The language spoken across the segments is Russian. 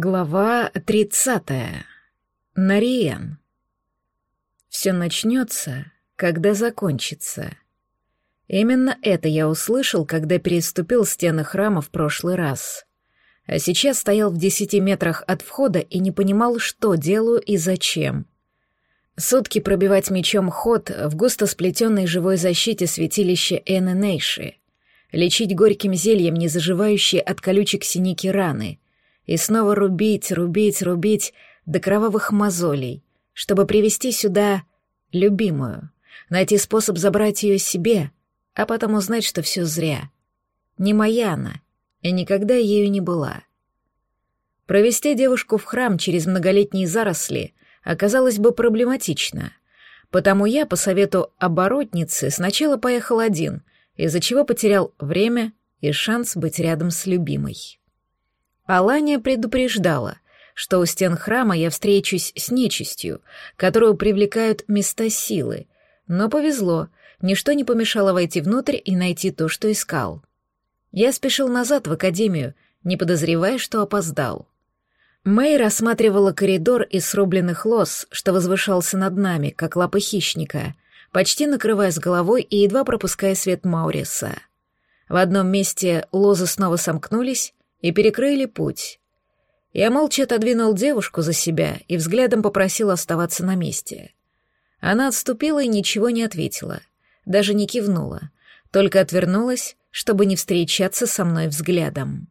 Глава тридцатая. Нариен. Все начнется, когда закончится. Именно это я услышал, когда переступил стены храма в прошлый раз. А сейчас стоял в десяти метрах от входа и не понимал, что делаю и зачем. Сутки пробивать мечом ход в густо сплетенной живой защите святилища Эннейши. Лечить горьким зельем незаживающие от колючек синяки раны — и снова рубить, рубить, рубить до кровавых мозолей, чтобы привести сюда любимую, найти способ забрать ее себе, а потом узнать, что все зря. Не моя она, и никогда ею не была. Провести девушку в храм через многолетние заросли оказалось бы проблематично, потому я, по совету оборотницы, сначала поехал один, из-за чего потерял время и шанс быть рядом с любимой. Алания предупреждала, что у стен храма я встречусь с нечистью, которую привлекают места силы, но повезло, ничто не помешало войти внутрь и найти то, что искал. Я спешил назад в академию, не подозревая, что опоздал. Мэй рассматривала коридор из срубленных лос, что возвышался над нами, как лапы хищника, почти накрывая с головой и едва пропуская свет Мауриса. В одном месте лозы снова сомкнулись, и перекрыли путь. Я молча отодвинул девушку за себя и взглядом попросил оставаться на месте. Она отступила и ничего не ответила, даже не кивнула, только отвернулась, чтобы не встречаться со мной взглядом.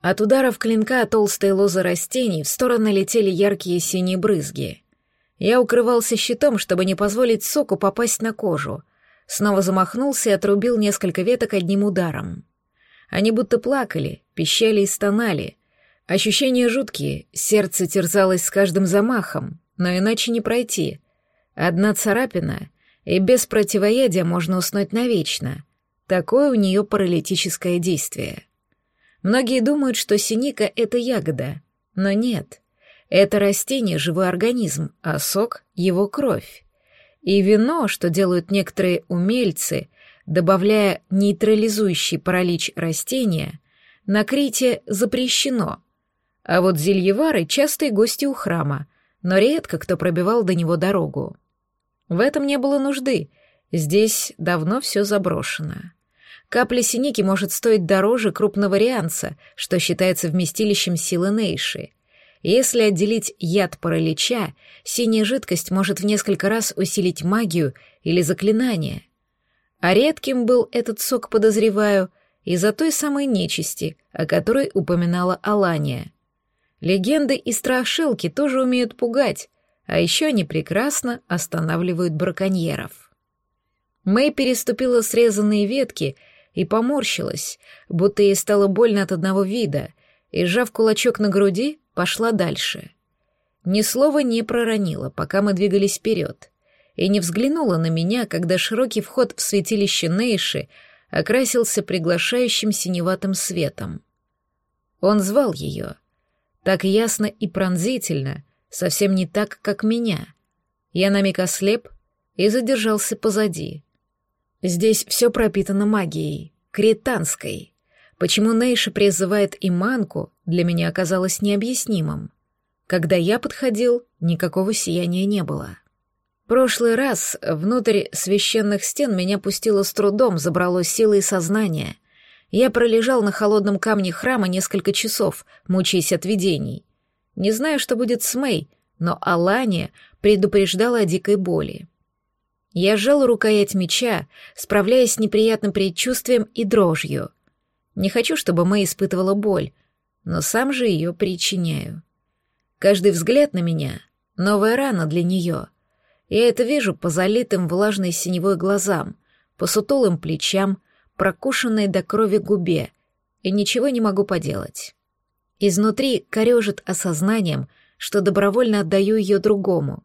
От ударов клинка толстые лозы растений в стороны летели яркие синие брызги. Я укрывался щитом, чтобы не позволить соку попасть на кожу. Снова замахнулся и отрубил несколько веток одним ударом. Они будто плакали, пищали и стонали. Ощущения жуткие, сердце терзалось с каждым замахом, но иначе не пройти. Одна царапина, и без противоядия можно уснуть навечно. Такое у нее паралитическое действие. Многие думают, что синика — это ягода, но нет. Это растение — живой организм, а сок — его кровь. И вино, что делают некоторые умельцы, добавляя нейтрализующий паралич растения, накрытие запрещено. А вот зельевары — частые гости у храма, но редко кто пробивал до него дорогу. В этом не было нужды, здесь давно все заброшено. Капля синики может стоить дороже крупного рианца, что считается вместилищем силы Нейши. Если отделить яд паралича, синяя жидкость может в несколько раз усилить магию или заклинание — а редким был этот сок, подозреваю, из-за той самой нечисти, о которой упоминала Алания. Легенды и страшилки тоже умеют пугать, а еще они прекрасно останавливают браконьеров. Мэй переступила срезанные ветки и поморщилась, будто ей стало больно от одного вида, и, сжав кулачок на груди, пошла дальше. Ни слова не проронила, пока мы двигались вперед и не взглянула на меня, когда широкий вход в святилище Нейши окрасился приглашающим синеватым светом. Он звал ее. Так ясно и пронзительно, совсем не так, как меня. Я на миг ослеп и задержался позади. Здесь все пропитано магией, кританской. Почему Нейша призывает иманку, для меня оказалось необъяснимым. Когда я подходил, никакого сияния не было. Прошлый раз внутрь священных стен меня пустило с трудом, забрало силы и сознание. Я пролежал на холодном камне храма несколько часов, мучаясь от видений. Не знаю, что будет с Мэй, но Алания предупреждала о дикой боли. Я сжал рукоять меча, справляясь с неприятным предчувствием и дрожью. Не хочу, чтобы Мэй испытывала боль, но сам же ее причиняю. Каждый взгляд на меня — новая рана для нее — я это вижу по залитым влажной синевой глазам, по сутулым плечам, прокушенной до крови губе, и ничего не могу поделать. Изнутри корежит осознанием, что добровольно отдаю ее другому.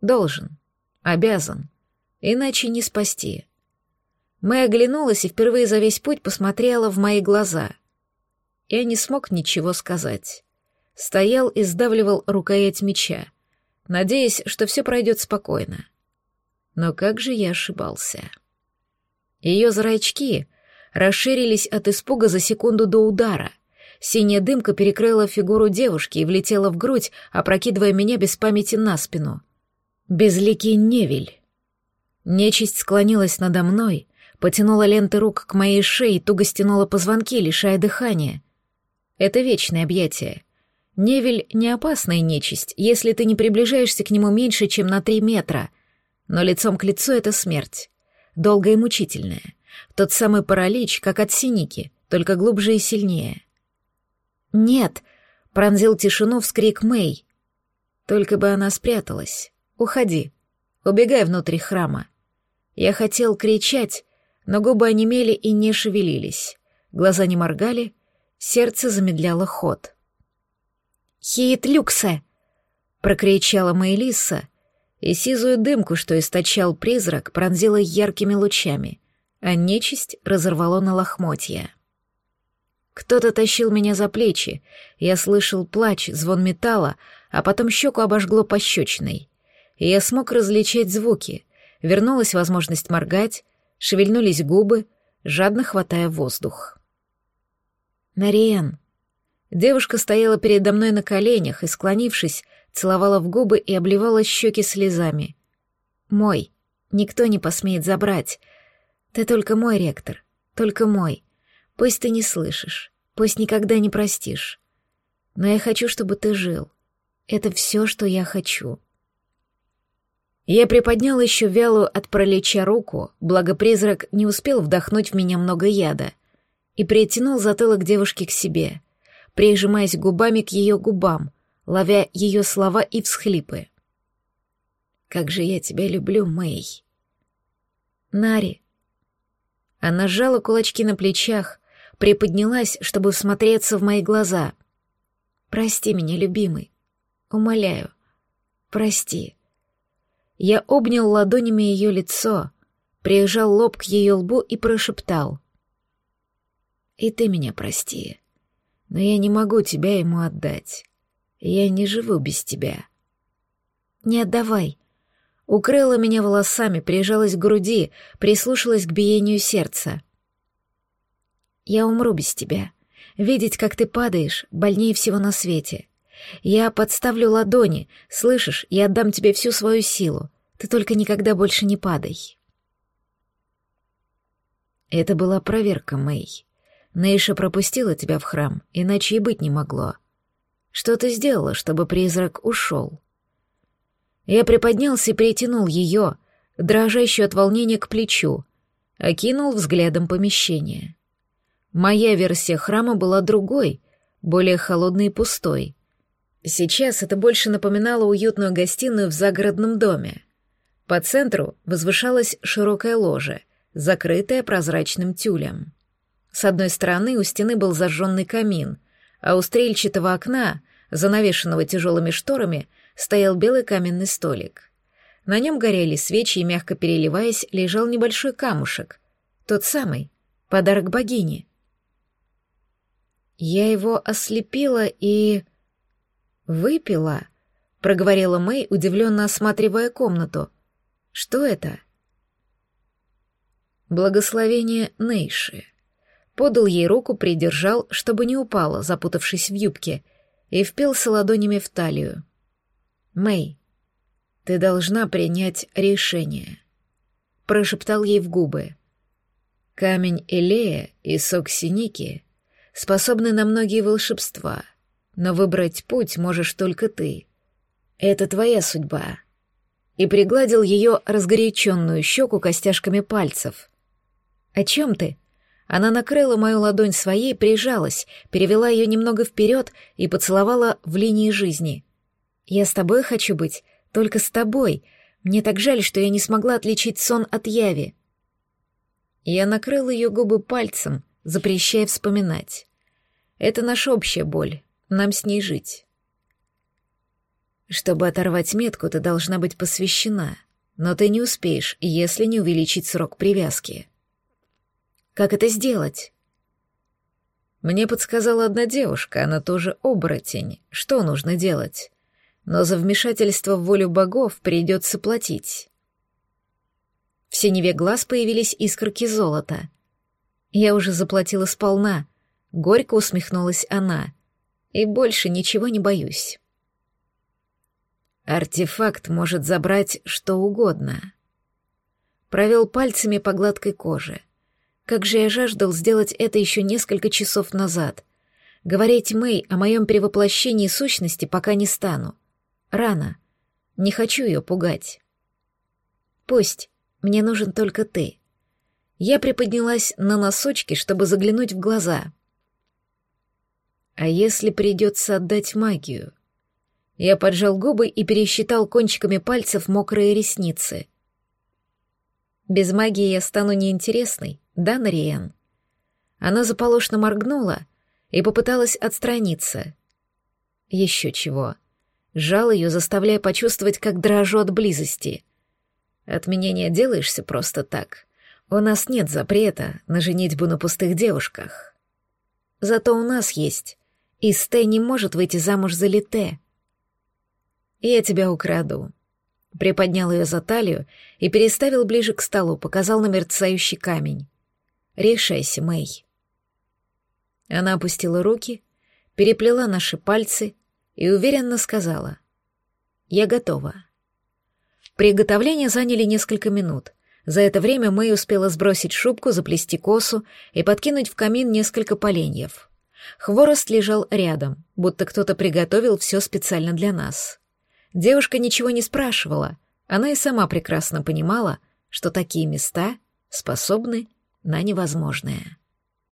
Должен, обязан, иначе не спасти. Мэй оглянулась и впервые за весь путь посмотрела в мои глаза. Я не смог ничего сказать. Стоял и сдавливал рукоять меча — надеясь, что все пройдет спокойно. Но как же я ошибался. Ее зрачки расширились от испуга за секунду до удара. Синяя дымка перекрыла фигуру девушки и влетела в грудь, опрокидывая меня без памяти на спину. Безликий невель. Нечисть склонилась надо мной, потянула ленты рук к моей шее и туго стянула позвонки, лишая дыхания. Это вечное объятие. Невель — не опасная нечисть, если ты не приближаешься к нему меньше, чем на три метра. Но лицом к лицу это смерть. Долгая и мучительная. Тот самый паралич, как от синики, только глубже и сильнее. «Нет!» — пронзил тишину вскрик Мэй. «Только бы она спряталась. Уходи. Убегай внутрь храма». Я хотел кричать, но губы онемели и не шевелились. Глаза не моргали, сердце замедляло ход. «Хиет люксе!» — прокричала Мэйлиса, и сизую дымку, что источал призрак, пронзила яркими лучами, а нечисть разорвало на лохмотья. Кто-то тащил меня за плечи, я слышал плач, звон металла, а потом щеку обожгло пощечиной. И я смог различать звуки, вернулась возможность моргать, шевельнулись губы, жадно хватая воздух. «Нариен!» Девушка стояла передо мной на коленях и, склонившись, целовала в губы и обливала щеки слезами. «Мой. Никто не посмеет забрать. Ты только мой ректор. Только мой. Пусть ты не слышишь. Пусть никогда не простишь. Но я хочу, чтобы ты жил. Это все, что я хочу». Я приподнял еще вялую от пролеча руку, благо призрак не успел вдохнуть в меня много яда, и притянул затылок девушки к себе, прижимаясь губами к ее губам, ловя ее слова и всхлипы. «Как же я тебя люблю, Мэй!» «Нари!» Она сжала кулачки на плечах, приподнялась, чтобы всмотреться в мои глаза. «Прости меня, любимый. Умоляю. Прости». Я обнял ладонями ее лицо, прижал лоб к ее лбу и прошептал. «И ты меня прости, но я не могу тебя ему отдать. Я не живу без тебя». «Не отдавай». Укрыла меня волосами, прижалась к груди, прислушалась к биению сердца. «Я умру без тебя. Видеть, как ты падаешь, больнее всего на свете. Я подставлю ладони, слышишь, я отдам тебе всю свою силу. Ты только никогда больше не падай. Это была проверка, Мэй. Нейша пропустила тебя в храм, иначе и быть не могло. Что ты сделала, чтобы призрак ушел? Я приподнялся и притянул ее, дрожащую от волнения к плечу, окинул взглядом помещение. Моя версия храма была другой, более холодной и пустой. Сейчас это больше напоминало уютную гостиную в загородном доме. По центру возвышалась широкая ложа, закрытая прозрачным тюлем. С одной стороны у стены был зажженный камин, а у стрельчатого окна, занавешенного тяжелыми шторами, стоял белый каменный столик. На нем горели свечи и, мягко переливаясь, лежал небольшой камушек. Тот самый, подарок богине. Я его ослепила и... выпила, — проговорила Мэй, удивленно осматривая комнату. Что это? Благословение Нейши. Подал ей руку, придержал, чтобы не упала, запутавшись в юбке, и впился ладонями в талию. «Мэй, ты должна принять решение», — прошептал ей в губы. «Камень Элея и сок Синики — способны на многие волшебства, но выбрать путь можешь только ты. Это твоя судьба. И пригладил ее разгоряченную щеку костяшками пальцев. «О чем ты?» Она накрыла мою ладонь своей, прижалась, перевела ее немного вперед и поцеловала в линии жизни. «Я с тобой хочу быть, только с тобой. Мне так жаль, что я не смогла отличить сон от яви». Я накрыл ее губы пальцем, запрещая вспоминать. Это наша общая боль, нам с ней жить. Чтобы оторвать метку, ты должна быть посвящена, но ты не успеешь, если не увеличить срок привязки. Как это сделать? Мне подсказала одна девушка, она тоже оборотень. Что нужно делать? Но за вмешательство в волю богов придется платить. В синеве глаз появились искорки золота. Я уже заплатила сполна — Горько усмехнулась она. И больше ничего не боюсь. Артефакт может забрать что угодно. Провел пальцами по гладкой коже. Как же я жаждал сделать это еще несколько часов назад. Говорить Мэй о моем перевоплощении сущности пока не стану. Рано. Не хочу ее пугать. Пусть. Мне нужен только ты. Я приподнялась на носочки, чтобы заглянуть в глаза. А если придется отдать магию? Я поджал губы и пересчитал кончиками пальцев мокрые ресницы. Без магии я стану неинтересной, да, Нариен? Она заполошно моргнула и попыталась отстраниться. Еще чего. Жал ее, заставляя почувствовать, как дрожу от близости. От меня не отделаешься просто так. У нас нет запрета на женитьбу на пустых девушках. Зато у нас есть. И Сте не может выйти замуж за Лите. Я тебя украду. Приподнял ее за талию и переставил ближе к столу, показал на мерцающий камень. Решайся, Мэй. Она опустила руки, переплела наши пальцы и уверенно сказала. Я готова. Приготовления заняли несколько минут. За это время Мэй успела сбросить шубку, заплести косу и подкинуть в камин несколько поленьев. Хворост лежал рядом, будто кто-то приготовил все специально для нас. Девушка ничего не спрашивала, она и сама прекрасно понимала, что такие места способны на невозможное.